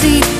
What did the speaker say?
See.